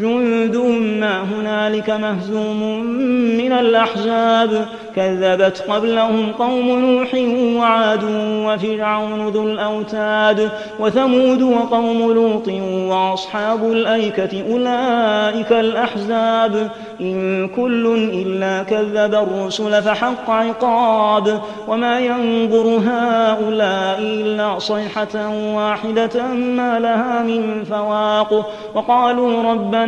جند ما هنالك مهزوم من الأحزاب. كذبت قبلهم قوم نوح وعاد وفرعون ذو الأوتاد وثمود وقوم لوط وأصحاب الأيكة أولئك الأحزاب. إن كل إلا كذب الرسل فحق عقاب. وما ينظر هؤلاء إلا صيحة واحدة ما لها من فواق. وقالوا ربنا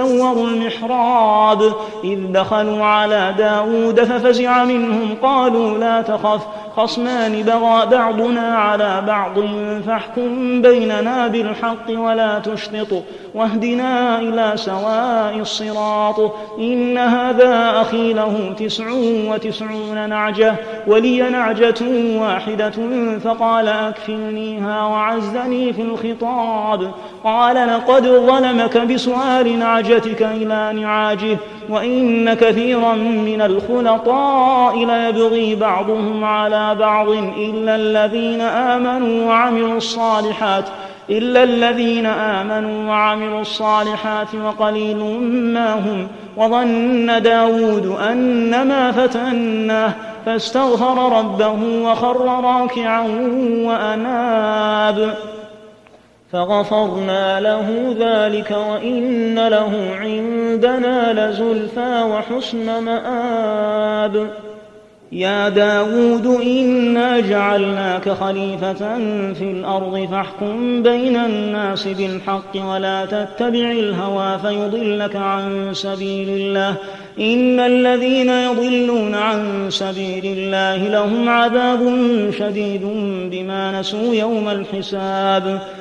تسوروا المحراب إذ دخلوا على داود ففزع منهم قالوا لا تخف خصمان بغى بعضنا على بعض فاحكم بيننا بالحق ولا تشطط واهدنا إلى سواء الصراط إن هذا أخي له تسع وتسعون نعجة ولي نعجة واحدة فقال أكفلنيها وعزني في الخطاب قال لقد ظلمك بسؤال نعجتك إلى نعاجه وإن كثيرا من الخلطاء ليبغي بعضهم على بعض إلا الذين آمنوا وعملوا الصالحات إلا الذين آمنوا وعملوا الصالحات وقليل ما هم. وظن داود أنما فتناه فاستغفر ربه وخر راكعا وأناب. فغفرنا له ذلك وإن له عندنا لزلفى وحسن مآب. يا داود إنا جعلناك خليفة في الأرض فاحكم بين الناس بالحق ولا تتبع الهوى فيضلك عن سبيل الله. إن الذين يضلون عن سبيل الله لهم عذاب شديد بما نسوا يوم الحساب.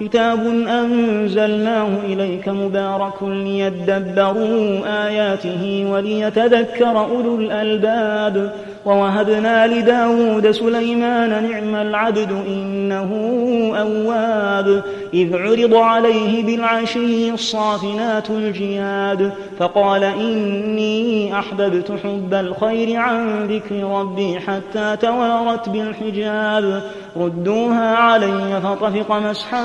كتاب أنزلناه إليك مبارك ليدبروا آياته وليتذكر أولو الألباب ووهبنا لداود سليمان نعم العبد إنه أواب إذ عرض عليه بالعشي الصافنات الجياد فقال إني أحببت حب الخير عن ذكر ربي حتى توارت بالحجاب ردوها علي فطفق مسحا